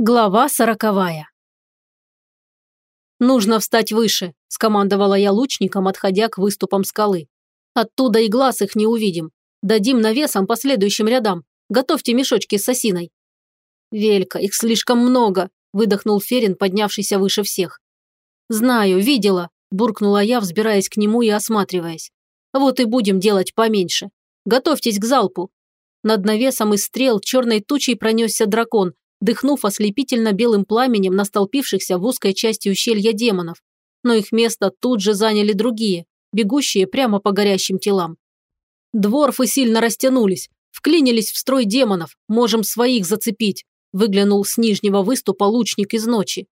Глава сороковая. «Нужно встать выше», – скомандовала я лучником, отходя к выступам скалы. «Оттуда и глаз их не увидим. Дадим навесом по следующим рядам. Готовьте мешочки с осиной». «Велька, их слишком много», – выдохнул Ферин, поднявшийся выше всех. «Знаю, видела», – буркнула я, взбираясь к нему и осматриваясь. «Вот и будем делать поменьше. Готовьтесь к залпу». Над навесом из стрел черной тучей пронесся дракон, дыхнув ослепительно белым пламенем на столпившихся в узкой части ущелья демонов. Но их место тут же заняли другие, бегущие прямо по горящим телам. Дворфы сильно растянулись, вклинились в строй демонов, можем своих зацепить, выглянул с нижнего выступа лучник из ночи.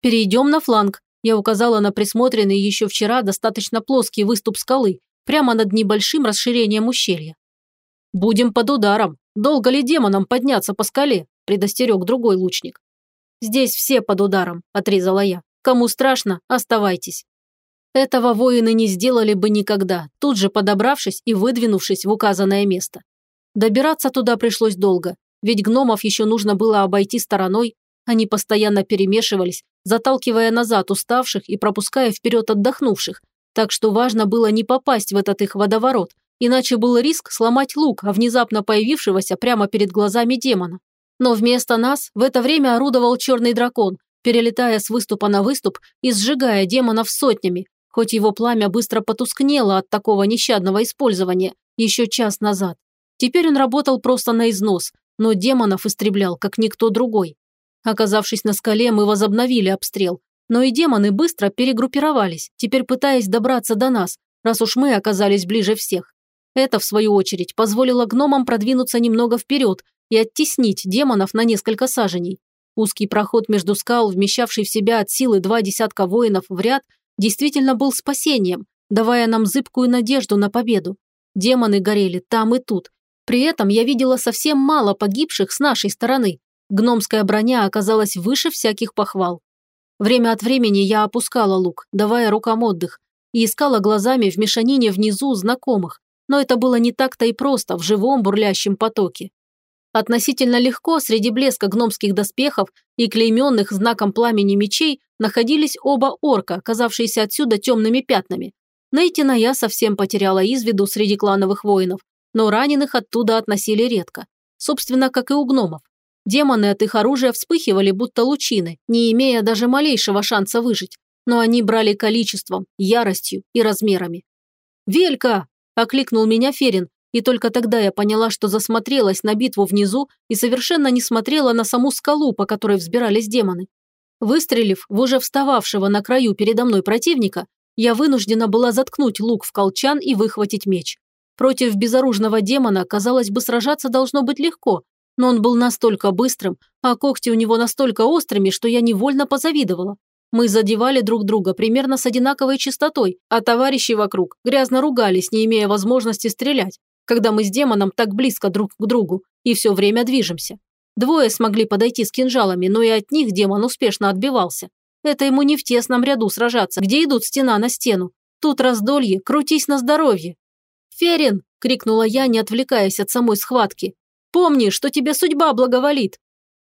Перейдем на фланг, я указала на присмотренный еще вчера достаточно плоский выступ скалы, прямо над небольшим расширением ущелья. Будем под ударом, долго ли демонам подняться по скале? Предостерег другой лучник. «Здесь все под ударом», – отрезала я. «Кому страшно, оставайтесь». Этого воины не сделали бы никогда, тут же подобравшись и выдвинувшись в указанное место. Добираться туда пришлось долго, ведь гномов еще нужно было обойти стороной, они постоянно перемешивались, заталкивая назад уставших и пропуская вперед отдохнувших, так что важно было не попасть в этот их водоворот, иначе был риск сломать лук, а внезапно появившегося прямо перед глазами демона. Но вместо нас в это время орудовал черный дракон, перелетая с выступа на выступ и сжигая демонов сотнями, хоть его пламя быстро потускнело от такого нещадного использования еще час назад. Теперь он работал просто на износ, но демонов истреблял, как никто другой. Оказавшись на скале, мы возобновили обстрел, но и демоны быстро перегруппировались, теперь пытаясь добраться до нас, раз уж мы оказались ближе всех. Это, в свою очередь, позволило гномам продвинуться немного вперед и оттеснить демонов на несколько саженей. Узкий проход между скал, вмещавший в себя от силы два десятка воинов в ряд, действительно был спасением, давая нам зыбкую надежду на победу. Демоны горели там и тут. При этом я видела совсем мало погибших с нашей стороны. Гномская броня оказалась выше всяких похвал. Время от времени я опускала лук, давая рукам отдых, и искала глазами в мешанине внизу знакомых, но это было не так-то и просто в живом бурлящем потоке. Относительно легко среди блеска гномских доспехов и клейменных знаком пламени мечей находились оба орка, казавшиеся отсюда темными пятнами. Нейтина я совсем потеряла из виду среди клановых воинов, но раненых оттуда относили редко. Собственно, как и у гномов. Демоны от их оружия вспыхивали, будто лучины, не имея даже малейшего шанса выжить. Но они брали количеством, яростью и размерами. «Велька!» – окликнул меня Ферин, и только тогда я поняла, что засмотрелась на битву внизу и совершенно не смотрела на саму скалу, по которой взбирались демоны. Выстрелив в уже встававшего на краю передо мной противника, я вынуждена была заткнуть лук в колчан и выхватить меч. Против безоружного демона, казалось бы, сражаться должно быть легко, но он был настолько быстрым, а когти у него настолько острыми, что я невольно позавидовала. Мы задевали друг друга примерно с одинаковой частотой, а товарищи вокруг грязно ругались, не имея возможности стрелять когда мы с демоном так близко друг к другу и все время движемся. Двое смогли подойти с кинжалами, но и от них демон успешно отбивался. Это ему не в тесном ряду сражаться, где идут стена на стену. Тут раздолье, крутись на здоровье. «Ферин!» – крикнула я, не отвлекаясь от самой схватки. «Помни, что тебе судьба благоволит!»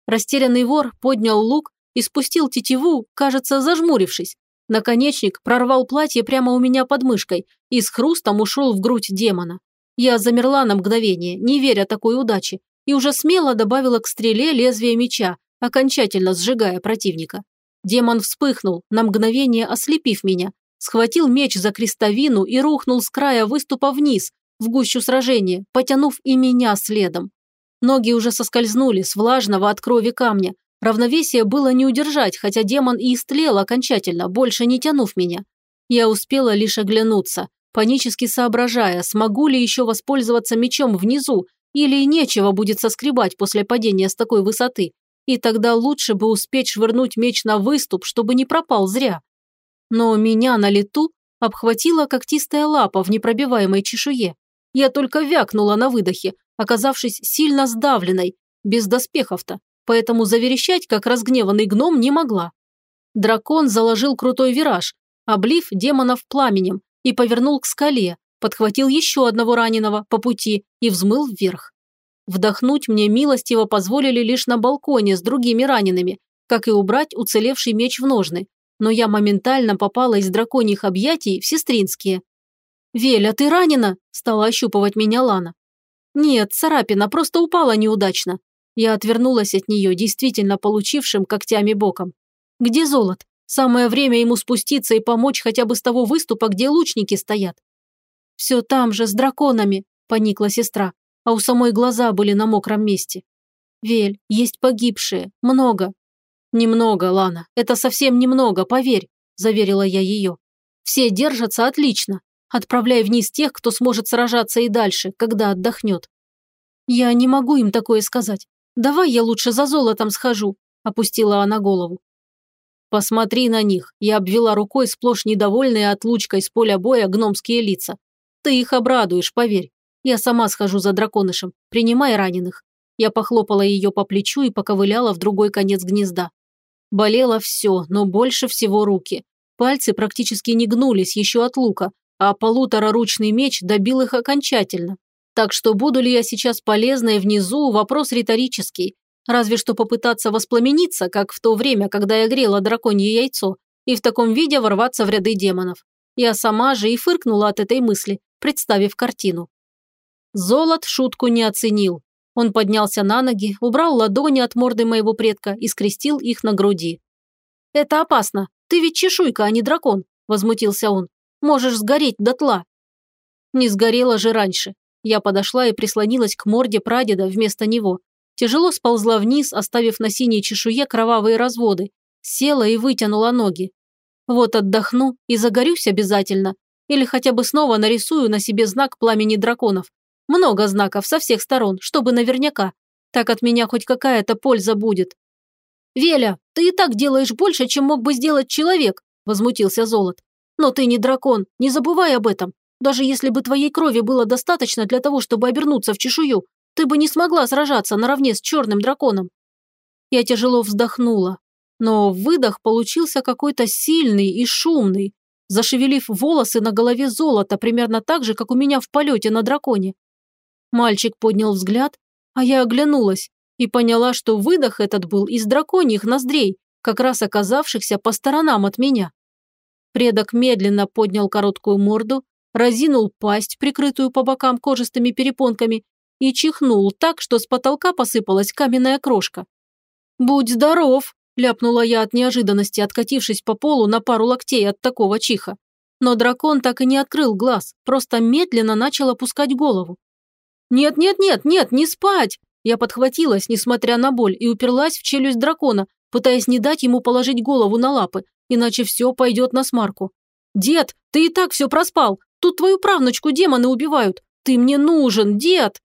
Растерянный вор поднял лук и спустил тетиву, кажется, зажмурившись. Наконечник прорвал платье прямо у меня под мышкой и с хрустом ушел в грудь демона. Я замерла на мгновение, не веря такой удаче, и уже смело добавила к стреле лезвие меча, окончательно сжигая противника. Демон вспыхнул, на мгновение ослепив меня, схватил меч за крестовину и рухнул с края выступа вниз, в гущу сражения, потянув и меня следом. Ноги уже соскользнули с влажного от крови камня. Равновесие было не удержать, хотя демон и истлел окончательно, больше не тянув меня. Я успела лишь оглянуться, панически соображая, смогу ли еще воспользоваться мечом внизу, или нечего будет соскребать после падения с такой высоты, и тогда лучше бы успеть швырнуть меч на выступ, чтобы не пропал зря. Но меня на лету обхватила когтистая лапа в непробиваемой чешуе. Я только вякнула на выдохе, оказавшись сильно сдавленной, без доспехов-то, поэтому заверещать, как разгневанный гном, не могла. Дракон заложил крутой вираж, облив демонов пламенем, и повернул к скале, подхватил еще одного раненого по пути и взмыл вверх. Вдохнуть мне милостиво позволили лишь на балконе с другими ранеными, как и убрать уцелевший меч в ножны, но я моментально попала из драконьих объятий в сестринские. «Веля, ты ранена?» – стала ощупывать меня Лана. «Нет, царапина, просто упала неудачно». Я отвернулась от нее, действительно получившим когтями боком. «Где золот? Самое время ему спуститься и помочь хотя бы с того выступа, где лучники стоят». «Все там же, с драконами», – поникла сестра, а у самой глаза были на мокром месте. «Вель, есть погибшие, много». «Немного, Лана, это совсем немного, поверь», – заверила я ее. «Все держатся отлично, Отправляй вниз тех, кто сможет сражаться и дальше, когда отдохнет. Я не могу им такое сказать. Давай я лучше за золотом схожу, опустила она голову. Посмотри на них. Я обвела рукой сплошь недовольные отлучкой с поля боя гномские лица. Ты их обрадуешь, поверь. Я сама схожу за драконышем. Принимай раненых. Я похлопала ее по плечу и поковыляла в другой конец гнезда. Болело все, но больше всего руки. Пальцы практически не гнулись еще от лука, а полутораручный меч добил их окончательно. Так что буду ли я сейчас полезной внизу – вопрос риторический. Разве что попытаться воспламениться, как в то время, когда я грела драконье яйцо, и в таком виде ворваться в ряды демонов. Я сама же и фыркнула от этой мысли, представив картину. Золот шутку не оценил. Он поднялся на ноги, убрал ладони от морды моего предка и скрестил их на груди. «Это опасно. Ты ведь чешуйка, а не дракон», – возмутился он. Можешь сгореть дотла». Не сгорела же раньше. Я подошла и прислонилась к морде прадеда вместо него. Тяжело сползла вниз, оставив на синей чешуе кровавые разводы. Села и вытянула ноги. Вот отдохну и загорюсь обязательно. Или хотя бы снова нарисую на себе знак пламени драконов. Много знаков со всех сторон, чтобы наверняка. Так от меня хоть какая-то польза будет. «Веля, ты и так делаешь больше, чем мог бы сделать человек», – возмутился Золот. Но ты не дракон, не забывай об этом. Даже если бы твоей крови было достаточно для того, чтобы обернуться в чешую, ты бы не смогла сражаться наравне с черным драконом. Я тяжело вздохнула, но выдох получился какой-то сильный и шумный, зашевелив волосы на голове золота примерно так же, как у меня в полете на драконе. Мальчик поднял взгляд, а я оглянулась и поняла, что выдох этот был из драконьих ноздрей, как раз оказавшихся по сторонам от меня. Предок медленно поднял короткую морду, разинул пасть, прикрытую по бокам кожистыми перепонками, и чихнул так, что с потолка посыпалась каменная крошка. «Будь здоров!» – ляпнула я от неожиданности, откатившись по полу на пару локтей от такого чиха. Но дракон так и не открыл глаз, просто медленно начал опускать голову. «Нет-нет-нет, нет, не спать!» Я подхватилась, несмотря на боль, и уперлась в челюсть дракона, пытаясь не дать ему положить голову на лапы, иначе все пойдет на смарку. «Дед, ты и так все проспал. Тут твою правнучку демоны убивают. Ты мне нужен, дед!»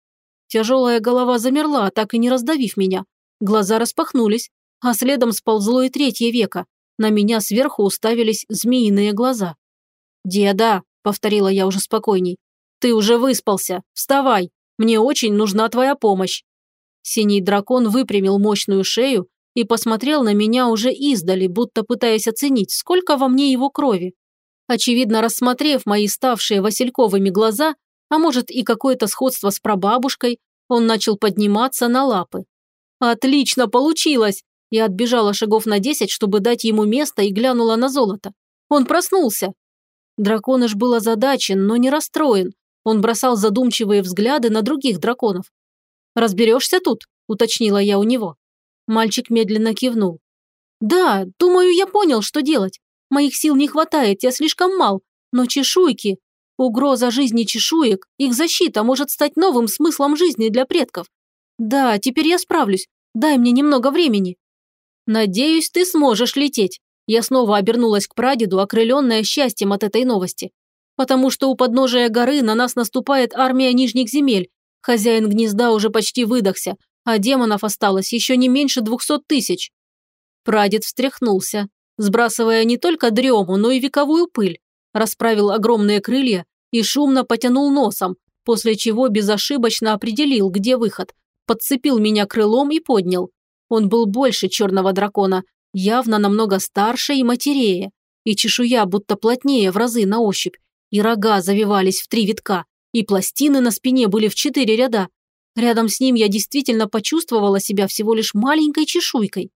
Тяжелая голова замерла, так и не раздавив меня. Глаза распахнулись, а следом сползло и третье веко. На меня сверху уставились змеиные глаза. «Деда», — повторила я уже спокойней, — «ты уже выспался. Вставай. Мне очень нужна твоя помощь». Синий дракон выпрямил мощную шею и посмотрел на меня уже издали, будто пытаясь оценить, сколько во мне его крови. Очевидно, рассмотрев мои ставшие васильковыми глаза, а может и какое-то сходство с прабабушкой, он начал подниматься на лапы. «Отлично получилось!» Я отбежала шагов на десять, чтобы дать ему место и глянула на золото. Он проснулся. Драконыш был озадачен, но не расстроен. Он бросал задумчивые взгляды на других драконов. «Разберешься тут?» – уточнила я у него. Мальчик медленно кивнул. «Да, думаю, я понял, что делать. Моих сил не хватает, я слишком мал. Но чешуйки... Угроза жизни чешуек, их защита может стать новым смыслом жизни для предков. Да, теперь я справлюсь. Дай мне немного времени». «Надеюсь, ты сможешь лететь». Я снова обернулась к прадеду, окрыленная счастьем от этой новости. «Потому что у подножия горы на нас наступает армия нижних земель. Хозяин гнезда уже почти выдохся, а демонов осталось еще не меньше двухсот тысяч. Прадед встряхнулся, сбрасывая не только дрему, но и вековую пыль, расправил огромные крылья и шумно потянул носом, после чего безошибочно определил, где выход, подцепил меня крылом и поднял. Он был больше черного дракона, явно намного старше и матерее, и чешуя будто плотнее в разы на ощупь, и рога завивались в три витка, и пластины на спине были в четыре ряда, Рядом с ним я действительно почувствовала себя всего лишь маленькой чешуйкой.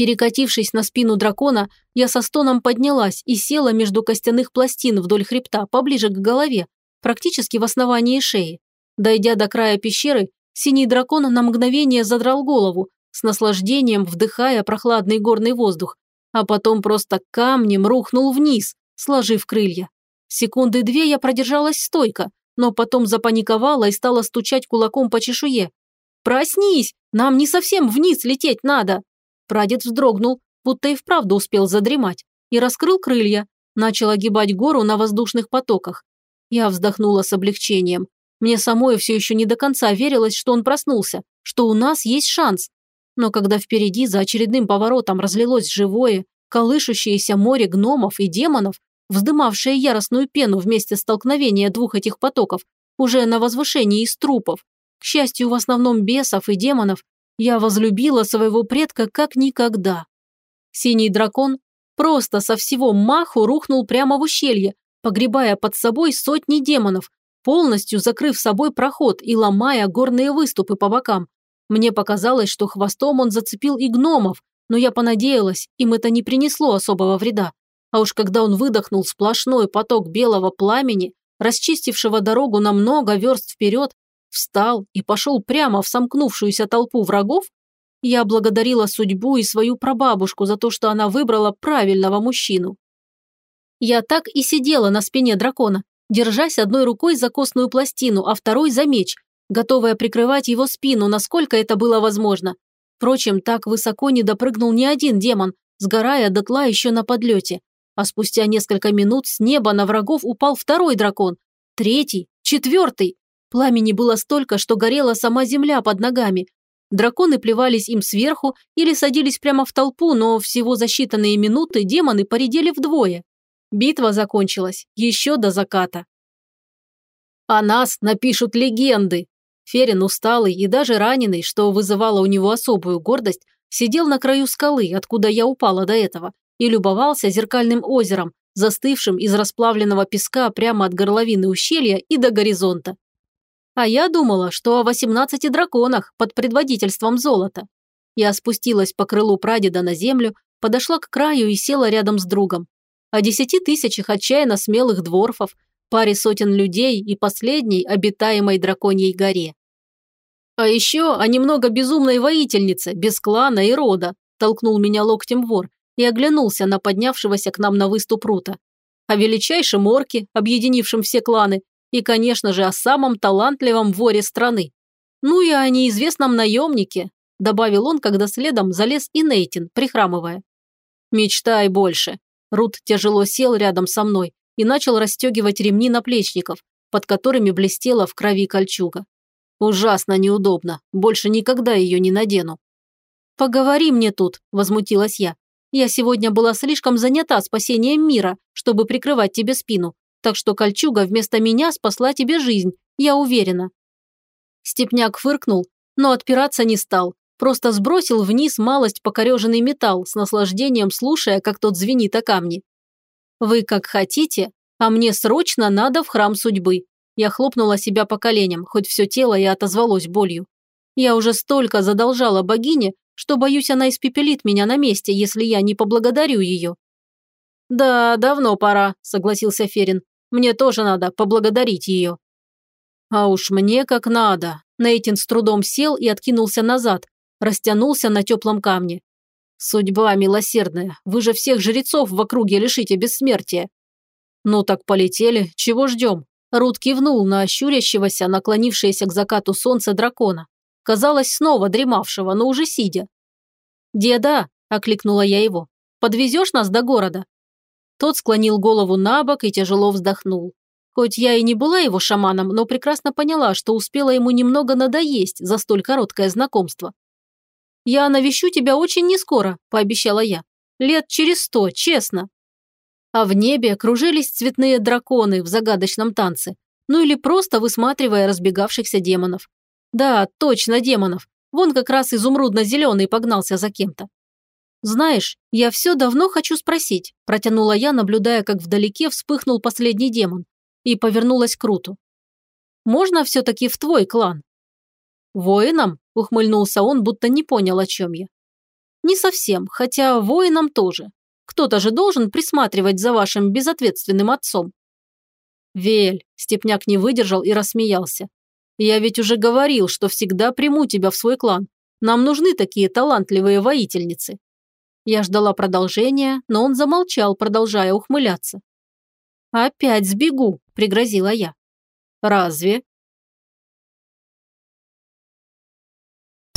Перекатившись на спину дракона, я со стоном поднялась и села между костяных пластин вдоль хребта, поближе к голове, практически в основании шеи. Дойдя до края пещеры, синий дракон на мгновение задрал голову, с наслаждением вдыхая прохладный горный воздух, а потом просто камнем рухнул вниз, сложив крылья. Секунды две я продержалась стойко, но потом запаниковала и стала стучать кулаком по чешуе. «Проснись! Нам не совсем вниз лететь надо!» Прадед вздрогнул, будто и вправду успел задремать, и раскрыл крылья, начал огибать гору на воздушных потоках. Я вздохнула с облегчением. Мне самой все еще не до конца верилось, что он проснулся, что у нас есть шанс. Но когда впереди за очередным поворотом разлилось живое, колышущееся море гномов и демонов, вздымавшее яростную пену вместе столкновения двух этих потоков, уже на возвышении из трупов, к счастью, в основном бесов и демонов, я возлюбила своего предка как никогда. Синий дракон просто со всего маху рухнул прямо в ущелье, погребая под собой сотни демонов, полностью закрыв собой проход и ломая горные выступы по бокам. Мне показалось, что хвостом он зацепил и гномов, но я понадеялась, им это не принесло особого вреда. А уж когда он выдохнул сплошной поток белого пламени, расчистившего дорогу на много верст вперед, встал и пошел прямо в сомкнувшуюся толпу врагов, я благодарила судьбу и свою прабабушку за то, что она выбрала правильного мужчину. Я так и сидела на спине дракона, держась одной рукой за костную пластину, а второй за меч, готовая прикрывать его спину, насколько это было возможно. Впрочем, так высоко не допрыгнул ни один демон, сгорая дотла еще на подлете. А спустя несколько минут с неба на врагов упал второй дракон, третий, четвертый. Пламени было столько, что горела сама земля под ногами. Драконы плевались им сверху или садились прямо в толпу, но всего за считанные минуты демоны поредели вдвое. Битва закончилась еще до заката. О нас напишут легенды. Ферин, усталый и даже раненый, что вызывало у него особую гордость, сидел на краю скалы, откуда я упала до этого, и любовался зеркальным озером, застывшим из расплавленного песка прямо от горловины ущелья и до горизонта. А я думала, что о 18 драконах под предводительством золота. Я спустилась по крылу прадеда на землю, подошла к краю и села рядом с другом. О десяти тысячах отчаянно смелых дворфов, паре сотен людей и последней обитаемой драконьей горе. А еще о немного безумной воительнице, без клана и рода, толкнул меня локтем вор и оглянулся на поднявшегося к нам на выступ Рута. О величайшем орке, объединившем все кланы, и, конечно же, о самом талантливом воре страны. Ну и о неизвестном наемнике, добавил он, когда следом залез и Нейтин, прихрамывая. «Мечтай больше». Рут тяжело сел рядом со мной и начал расстегивать ремни наплечников, под которыми блестела в крови кольчуга. «Ужасно неудобно. Больше никогда ее не надену». «Поговори мне тут», – возмутилась я. «Я сегодня была слишком занята спасением мира, чтобы прикрывать тебе спину, так что кольчуга вместо меня спасла тебе жизнь, я уверена». Степняк фыркнул, но отпираться не стал, просто сбросил вниз малость покореженный металл, с наслаждением слушая, как тот звенит о камни. «Вы как хотите, а мне срочно надо в храм судьбы». Я хлопнула себя по коленям, хоть все тело и отозвалось болью. Я уже столько задолжала богине, что, боюсь, она испепелит меня на месте, если я не поблагодарю ее. «Да, давно пора», – согласился Ферин. Мне тоже надо поблагодарить ее». «А уж мне как надо». Нейтин с трудом сел и откинулся назад, растянулся на теплом камне. «Судьба милосердная, вы же всех жрецов в округе лишите бессмертия». «Ну так полетели, чего ждем?» Рут кивнул на ощурящегося, наклонившееся к закату солнца дракона. Казалось, снова дремавшего, но уже сидя. «Деда!» – окликнула я его. «Подвезешь нас до города?» Тот склонил голову на бок и тяжело вздохнул. Хоть я и не была его шаманом, но прекрасно поняла, что успела ему немного надоесть за столь короткое знакомство. «Я навещу тебя очень нескоро», – пообещала я. «Лет через сто, честно». А в небе кружились цветные драконы в загадочном танце, ну или просто высматривая разбегавшихся демонов. Да, точно демонов. Вон как раз изумрудно-зеленый погнался за кем-то. «Знаешь, я все давно хочу спросить», – протянула я, наблюдая, как вдалеке вспыхнул последний демон, и повернулась к Руту. «Можно все-таки в твой клан?» Воинам? Ухмыльнулся он, будто не понял, о чем я. Не совсем, хотя воинам тоже. Кто-то же должен присматривать за вашим безответственным отцом. Вель, Степняк не выдержал и рассмеялся. Я ведь уже говорил, что всегда приму тебя в свой клан. Нам нужны такие талантливые воительницы. Я ждала продолжения, но он замолчал, продолжая ухмыляться. «Опять сбегу», – пригрозила я. «Разве?»